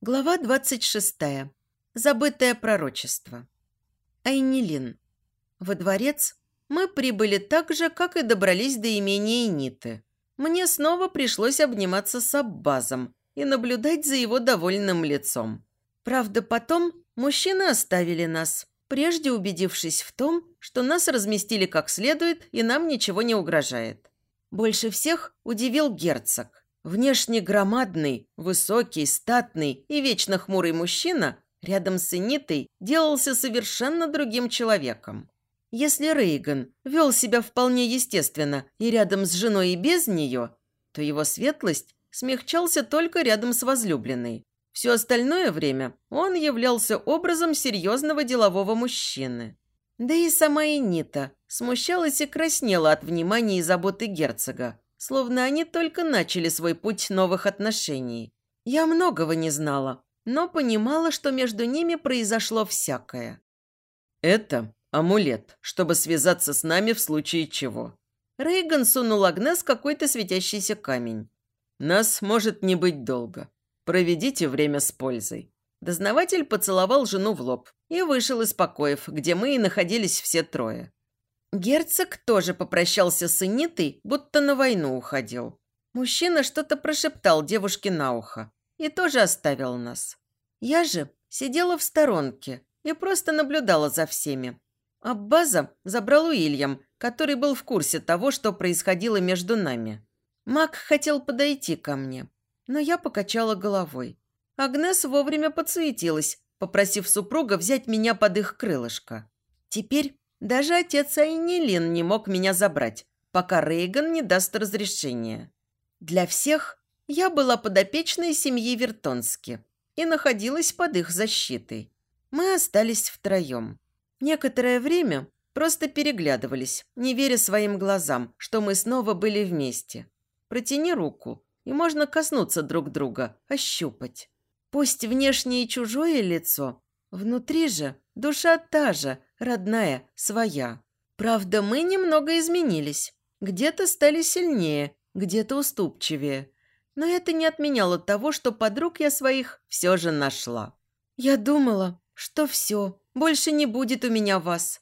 Глава 26. Забытое пророчество. Айнилин. Во дворец мы прибыли так же, как и добрались до имения Ниты. Мне снова пришлось обниматься с Аббазом и наблюдать за его довольным лицом. Правда, потом мужчины оставили нас, прежде убедившись в том, что нас разместили как следует и нам ничего не угрожает. Больше всех удивил герцог. Внешне громадный, высокий, статный и вечно хмурый мужчина рядом с Энитой делался совершенно другим человеком. Если Рейган вел себя вполне естественно и рядом с женой и без нее, то его светлость смягчался только рядом с возлюбленной. Все остальное время он являлся образом серьезного делового мужчины. Да и сама Энита смущалась и краснела от внимания и заботы герцога, словно они только начали свой путь новых отношений. Я многого не знала, но понимала, что между ними произошло всякое. «Это амулет, чтобы связаться с нами в случае чего». Рейган сунул Агнес какой-то светящийся камень. «Нас может не быть долго. Проведите время с пользой». Дознаватель поцеловал жену в лоб и вышел из покоев, где мы и находились все трое. Герцог тоже попрощался с Инитой, будто на войну уходил. Мужчина что-то прошептал девушке на ухо и тоже оставил нас. Я же сидела в сторонке и просто наблюдала за всеми. Аббаза забрал Уильям, который был в курсе того, что происходило между нами. Мак хотел подойти ко мне, но я покачала головой. Агнес вовремя подсуетилась, попросив супруга взять меня под их крылышко. Теперь даже отец Айнилин не мог меня забрать, пока Рейган не даст разрешения. Для всех я была подопечной семьи Вертонски и находилась под их защитой. Мы остались втроем. Некоторое время просто переглядывались, не веря своим глазам, что мы снова были вместе. Протяни руку, и можно коснуться друг друга, ощупать. Пусть внешнее чужое лицо, внутри же душа та же, родная, своя. Правда, мы немного изменились. Где-то стали сильнее, где-то уступчивее. Но это не отменяло того, что подруг я своих все же нашла. Я думала, что все, больше не будет у меня вас.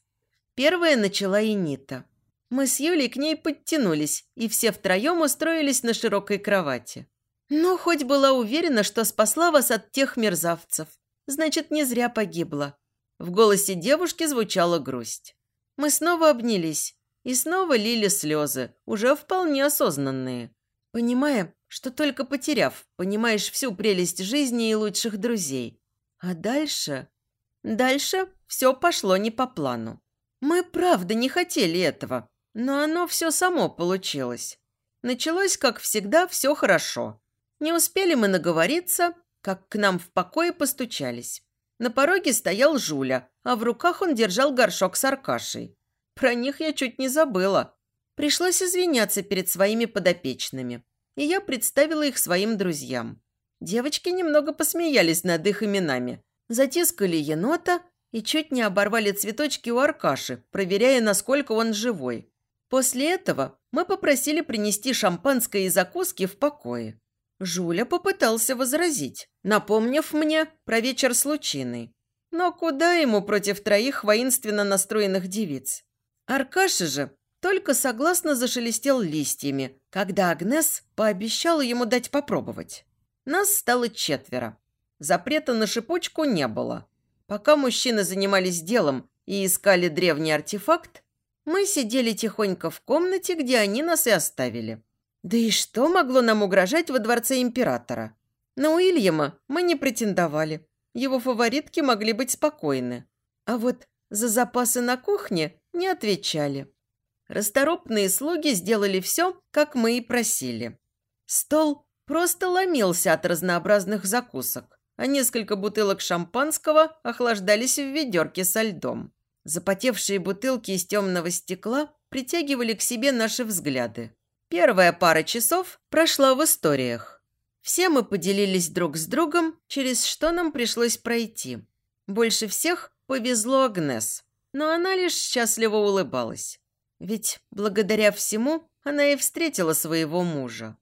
Первая начала и Нита. Мы с Юлей к ней подтянулись, и все втроем устроились на широкой кровати. Но хоть была уверена, что спасла вас от тех мерзавцев. Значит, не зря погибла. В голосе девушки звучала грусть. Мы снова обнялись и снова лили слезы, уже вполне осознанные. Понимая, что только потеряв, понимаешь всю прелесть жизни и лучших друзей. А дальше... Дальше все пошло не по плану. Мы правда не хотели этого, но оно все само получилось. Началось, как всегда, все хорошо. Не успели мы наговориться, как к нам в покое постучались. На пороге стоял Жуля, а в руках он держал горшок с Аркашей. Про них я чуть не забыла. Пришлось извиняться перед своими подопечными, и я представила их своим друзьям. Девочки немного посмеялись над их именами, затискали енота и чуть не оборвали цветочки у Аркаши, проверяя, насколько он живой. После этого мы попросили принести шампанское и закуски в покое. Жуля попытался возразить, напомнив мне про вечер с Лучиной. Но куда ему против троих воинственно настроенных девиц? Аркаша же только согласно зашелестел листьями, когда Агнес пообещала ему дать попробовать. Нас стало четверо. Запрета на шипучку не было. Пока мужчины занимались делом и искали древний артефакт, мы сидели тихонько в комнате, где они нас и оставили. Да и что могло нам угрожать во дворце императора? На Уильяма мы не претендовали. Его фаворитки могли быть спокойны. А вот за запасы на кухне не отвечали. Расторопные слуги сделали все, как мы и просили. Стол просто ломился от разнообразных закусок, а несколько бутылок шампанского охлаждались в ведерке со льдом. Запотевшие бутылки из темного стекла притягивали к себе наши взгляды. Первая пара часов прошла в историях. Все мы поделились друг с другом, через что нам пришлось пройти. Больше всех повезло Агнес, но она лишь счастливо улыбалась. Ведь благодаря всему она и встретила своего мужа.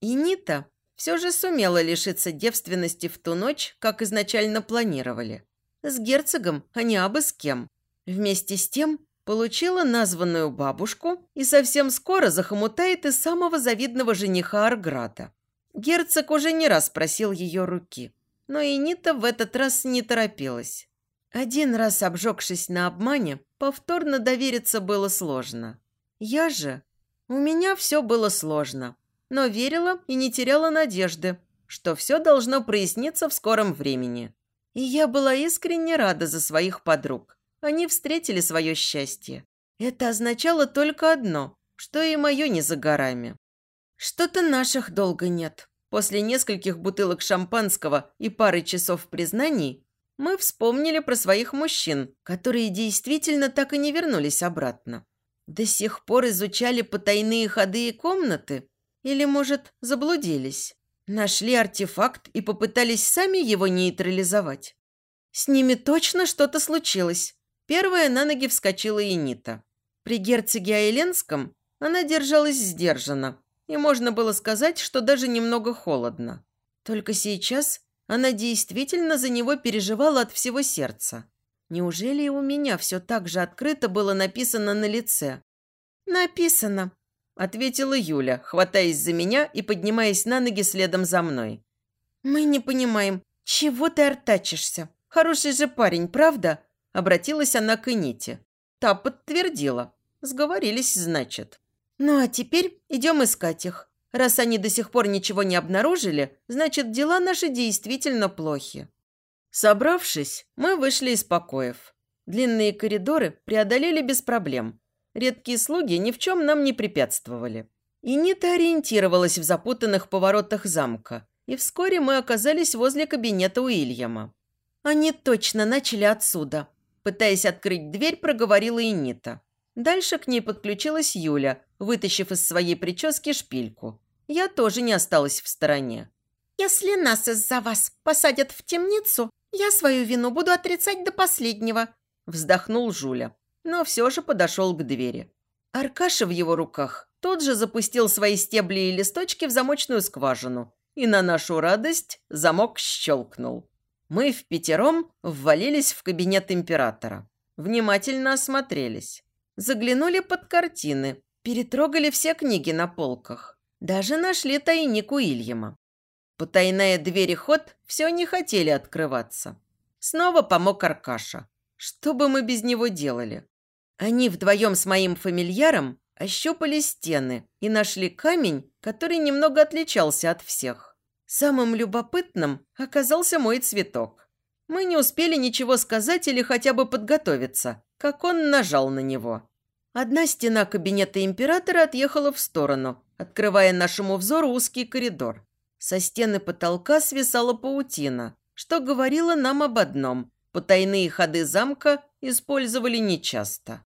И Нита все же сумела лишиться девственности в ту ночь, как изначально планировали. С герцогом, а не абы с кем. Вместе с тем получила названную бабушку и совсем скоро захомутает и самого завидного жениха Арграта. Герцог уже не раз просил ее руки, но и Нита в этот раз не торопилась. Один раз обжегшись на обмане, повторно довериться было сложно. Я же... У меня все было сложно, но верила и не теряла надежды, что все должно проясниться в скором времени. И я была искренне рада за своих подруг. Они встретили свое счастье. Это означало только одно, что и мое не за горами. Что-то наших долго нет. После нескольких бутылок шампанского и пары часов признаний мы вспомнили про своих мужчин, которые действительно так и не вернулись обратно. До сих пор изучали потайные ходы и комнаты? Или, может, заблудились? Нашли артефакт и попытались сами его нейтрализовать? С ними точно что-то случилось. Первая на ноги вскочила и Нита. При герцоге Айленском она держалась сдержанно, и можно было сказать, что даже немного холодно. Только сейчас она действительно за него переживала от всего сердца. Неужели и у меня все так же открыто было написано на лице? «Написано», – ответила Юля, хватаясь за меня и поднимаясь на ноги следом за мной. «Мы не понимаем, чего ты артачишься? Хороший же парень, правда?» – обратилась она к Ините. Та подтвердила. Сговорились, значит. «Ну а теперь идем искать их. Раз они до сих пор ничего не обнаружили, значит, дела наши действительно плохи. Собравшись, мы вышли из покоев. Длинные коридоры преодолели без проблем. Редкие слуги ни в чем нам не препятствовали. И Нита ориентировалась в запутанных поворотах замка, и вскоре мы оказались возле кабинета Уильяма. Они точно начали отсюда. Пытаясь открыть дверь, проговорила и Нита. Дальше к ней подключилась Юля, вытащив из своей прически шпильку. Я тоже не осталась в стороне. «Если нас из-за вас посадят в темницу, я свою вину буду отрицать до последнего», вздохнул Жуля, но все же подошел к двери. Аркаша в его руках тот же запустил свои стебли и листочки в замочную скважину, и на нашу радость замок щелкнул. Мы в пятером ввалились в кабинет императора. Внимательно осмотрелись. Заглянули под картины, перетрогали все книги на полках. Даже нашли тайник Уильяма. Потайная дверь и ход все не хотели открываться. Снова помог Аркаша. Что бы мы без него делали? Они вдвоем с моим фамильяром ощупали стены и нашли камень, который немного отличался от всех. Самым любопытным оказался мой цветок. Мы не успели ничего сказать или хотя бы подготовиться, как он нажал на него. Одна стена кабинета императора отъехала в сторону, открывая нашему взору узкий коридор. Со стены потолка свисала паутина, что говорило нам об одном – потайные ходы замка использовали нечасто.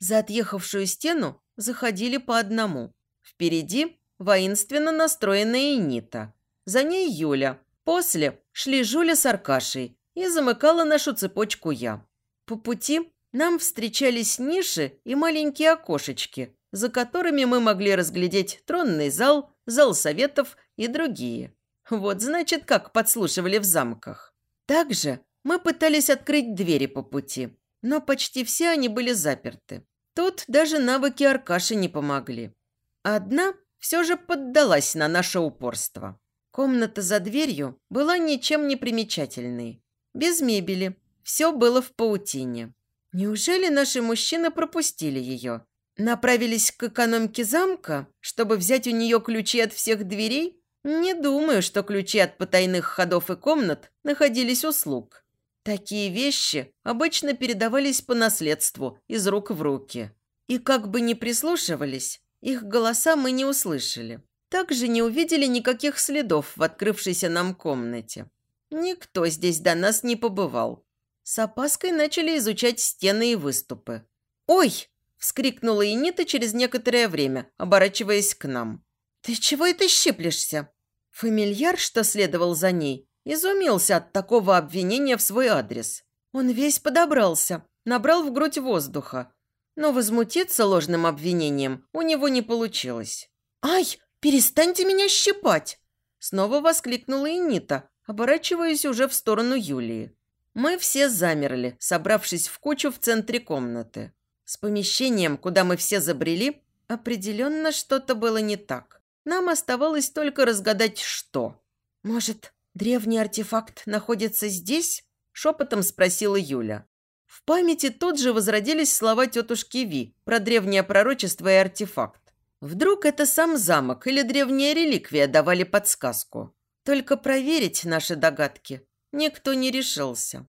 За отъехавшую стену заходили по одному. Впереди воинственно настроенная Нита. За ней Юля. После шли Жуля с Аркашей и замыкала нашу цепочку я. По пути нам встречались ниши и маленькие окошечки, за которыми мы могли разглядеть тронный зал, зал советов и другие. Вот значит, как подслушивали в замках. Также мы пытались открыть двери по пути, но почти все они были заперты. Тут даже навыки Аркаши не помогли. Одна все же поддалась на наше упорство. Комната за дверью была ничем не примечательной. Без мебели. Все было в паутине. Неужели наши мужчины пропустили ее? Направились к экономке замка, чтобы взять у нее ключи от всех дверей? Не думаю, что ключи от потайных ходов и комнат находились у слуг. Такие вещи обычно передавались по наследству из рук в руки. И как бы ни прислушивались, их голоса мы не услышали. Также не увидели никаких следов в открывшейся нам комнате. Никто здесь до нас не побывал. С опаской начали изучать стены и выступы. «Ой!» – вскрикнула Инита через некоторое время, оборачиваясь к нам. «Ты чего это щиплешься?» Фамильяр, что следовал за ней, изумился от такого обвинения в свой адрес. Он весь подобрался, набрал в грудь воздуха. Но возмутиться ложным обвинением у него не получилось. «Ай, перестаньте меня щипать!» Снова воскликнула и Нита, оборачиваясь уже в сторону Юлии. Мы все замерли, собравшись в кучу в центре комнаты. С помещением, куда мы все забрели, определенно что-то было не так. Нам оставалось только разгадать, что. «Может, древний артефакт находится здесь?» – шепотом спросила Юля. В памяти тут же возродились слова тетушки Ви про древнее пророчество и артефакт. Вдруг это сам замок или древняя реликвия давали подсказку. Только проверить наши догадки никто не решился.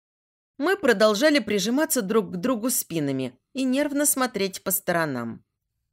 Мы продолжали прижиматься друг к другу спинами и нервно смотреть по сторонам.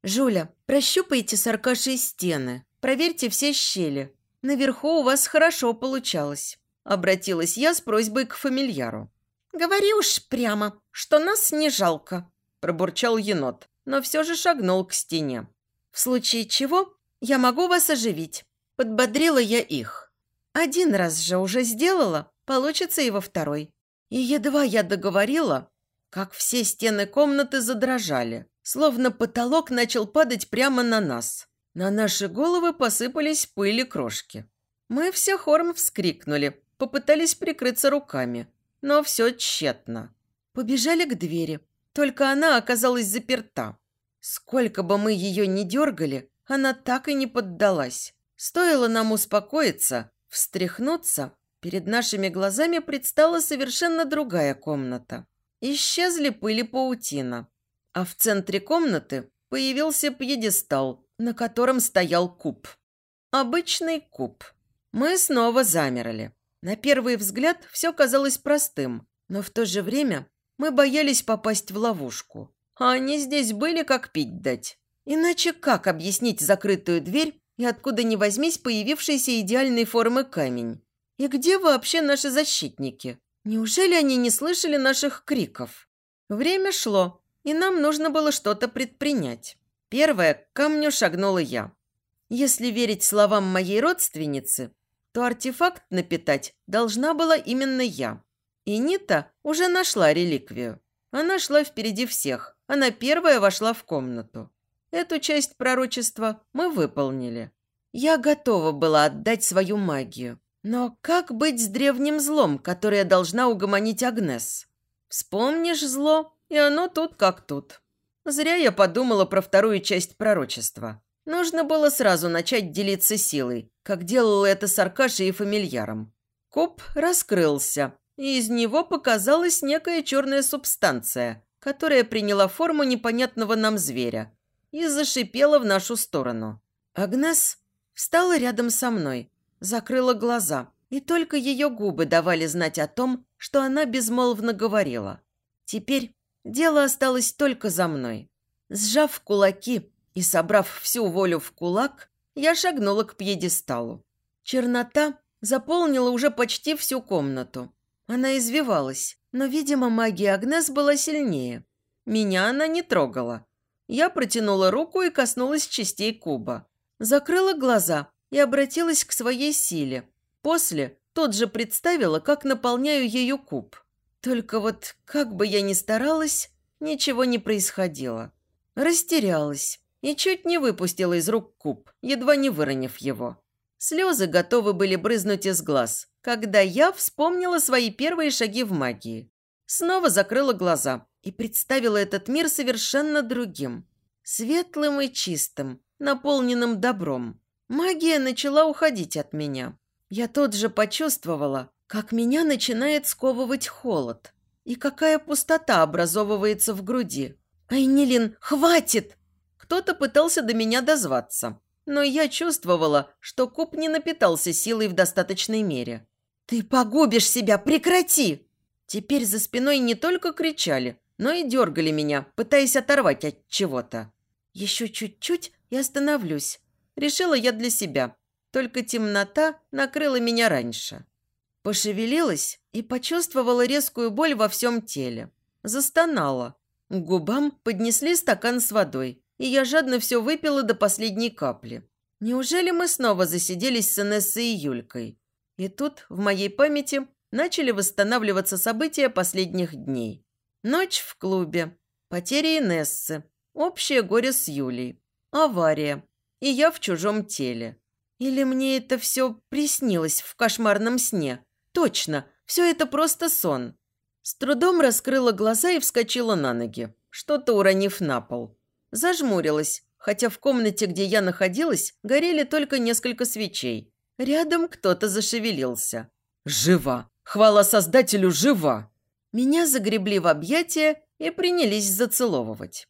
«Жуля, прощупайте с Аркашей стены, проверьте все щели. Наверху у вас хорошо получалось», – обратилась я с просьбой к фамильяру. «Говори уж прямо, что нас не жалко», – пробурчал енот, но все же шагнул к стене. «В случае чего я могу вас оживить», – подбодрила я их. «Один раз же уже сделала, получится и во второй». И едва я договорила, как все стены комнаты задрожали, словно потолок начал падать прямо на нас. На наши головы посыпались пыли крошки. Мы все хором вскрикнули, попытались прикрыться руками, но все тщетно. Побежали к двери, только она оказалась заперта. Сколько бы мы ее ни дергали, она так и не поддалась. Стоило нам успокоиться, встряхнуться, перед нашими глазами предстала совершенно другая комната. Исчезли пыли паутина, а в центре комнаты появился пьедестал, на котором стоял куб. Обычный куб. Мы снова замерли. На первый взгляд все казалось простым, но в то же время мы боялись попасть в ловушку. А они здесь были как пить дать. Иначе как объяснить закрытую дверь и откуда ни возьмись появившийся идеальной формы камень? И где вообще наши защитники? Неужели они не слышали наших криков? Время шло, и нам нужно было что-то предпринять. Первое к камню шагнула я. Если верить словам моей родственницы, то артефакт напитать должна была именно я. И Нита уже нашла реликвию. Она шла впереди всех. Она первая вошла в комнату. Эту часть пророчества мы выполнили. Я готова была отдать свою магию. Но как быть с древним злом, которое должна угомонить Агнес? Вспомнишь зло, и оно тут как тут. Зря я подумала про вторую часть пророчества. Нужно было сразу начать делиться силой, как делала это с Аркашей и фамильяром. Куб раскрылся, и из него показалась некая черная субстанция, которая приняла форму непонятного нам зверя и зашипела в нашу сторону. Агнес встала рядом со мной, закрыла глаза, и только ее губы давали знать о том, что она безмолвно говорила. Теперь дело осталось только за мной. Сжав кулаки и собрав всю волю в кулак, я шагнула к пьедесталу. Чернота заполнила уже почти всю комнату. Она извивалась, но, видимо, магия Агнес была сильнее. Меня она не трогала. Я протянула руку и коснулась частей куба. Закрыла глаза и обратилась к своей силе. После тот же представила, как наполняю ее куб. Только вот, как бы я ни старалась, ничего не происходило. Растерялась и чуть не выпустила из рук куб, едва не выронив его. Слезы готовы были брызнуть из глаз, когда я вспомнила свои первые шаги в магии. Снова закрыла глаза и представила этот мир совершенно другим. Светлым и чистым, наполненным добром. Магия начала уходить от меня. Я тут же почувствовала, как меня начинает сковывать холод. И какая пустота образовывается в груди. «Айнилин, хватит!» Кто-то пытался до меня дозваться. Но я чувствовала, что куб не напитался силой в достаточной мере. «Ты погубишь себя! Прекрати!» Теперь за спиной не только кричали, но и дергали меня, пытаясь оторвать от чего-то. Еще чуть-чуть и остановлюсь. Решила я для себя. Только темнота накрыла меня раньше. Пошевелилась и почувствовала резкую боль во всем теле. Застонала. К губам поднесли стакан с водой, и я жадно все выпила до последней капли. Неужели мы снова засиделись с Инессой и Юлькой? И тут в моей памяти начали восстанавливаться события последних дней. Ночь в клубе, потеря Инессы, общее горе с Юлей, авария, и я в чужом теле. Или мне это все приснилось в кошмарном сне? Точно, все это просто сон. С трудом раскрыла глаза и вскочила на ноги, что-то уронив на пол. Зажмурилась, хотя в комнате, где я находилась, горели только несколько свечей. Рядом кто-то зашевелился. «Жива! Хвала Создателю, жива!» Меня загребли в объятия и принялись зацеловывать.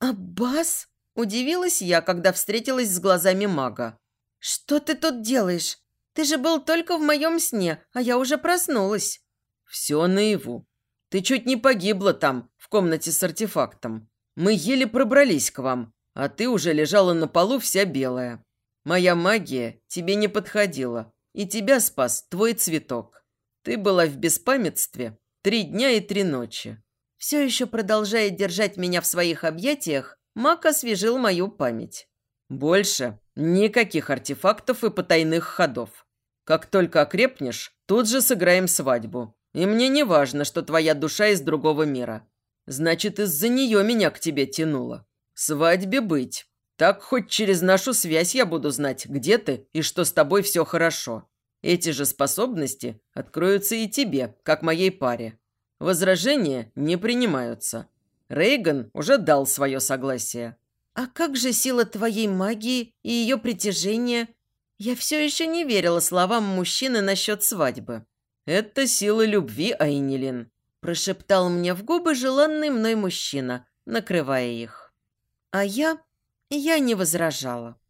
«Аббас?» – удивилась я, когда встретилась с глазами мага. «Что ты тут делаешь? Ты же был только в моем сне, а я уже проснулась». «Все наяву. Ты чуть не погибла там, в комнате с артефактом. Мы еле пробрались к вам, а ты уже лежала на полу вся белая. Моя магия тебе не подходила, и тебя спас твой цветок. Ты была в беспамятстве три дня и три ночи». Все еще продолжая держать меня в своих объятиях, маг освежил мою память. «Больше никаких артефактов и потайных ходов. Как только окрепнешь, тут же сыграем свадьбу. И мне не важно, что твоя душа из другого мира. Значит, из-за нее меня к тебе тянуло. Свадьбе быть. Так хоть через нашу связь я буду знать, где ты и что с тобой все хорошо. Эти же способности откроются и тебе, как моей паре. Возражения не принимаются. Рейган уже дал свое согласие. «А как же сила твоей магии и ее притяжение?» Я все еще не верила словам мужчины насчет свадьбы. «Это сила любви, Айнилин», – прошептал мне в губы желанный мной мужчина, накрывая их. А я... я не возражала.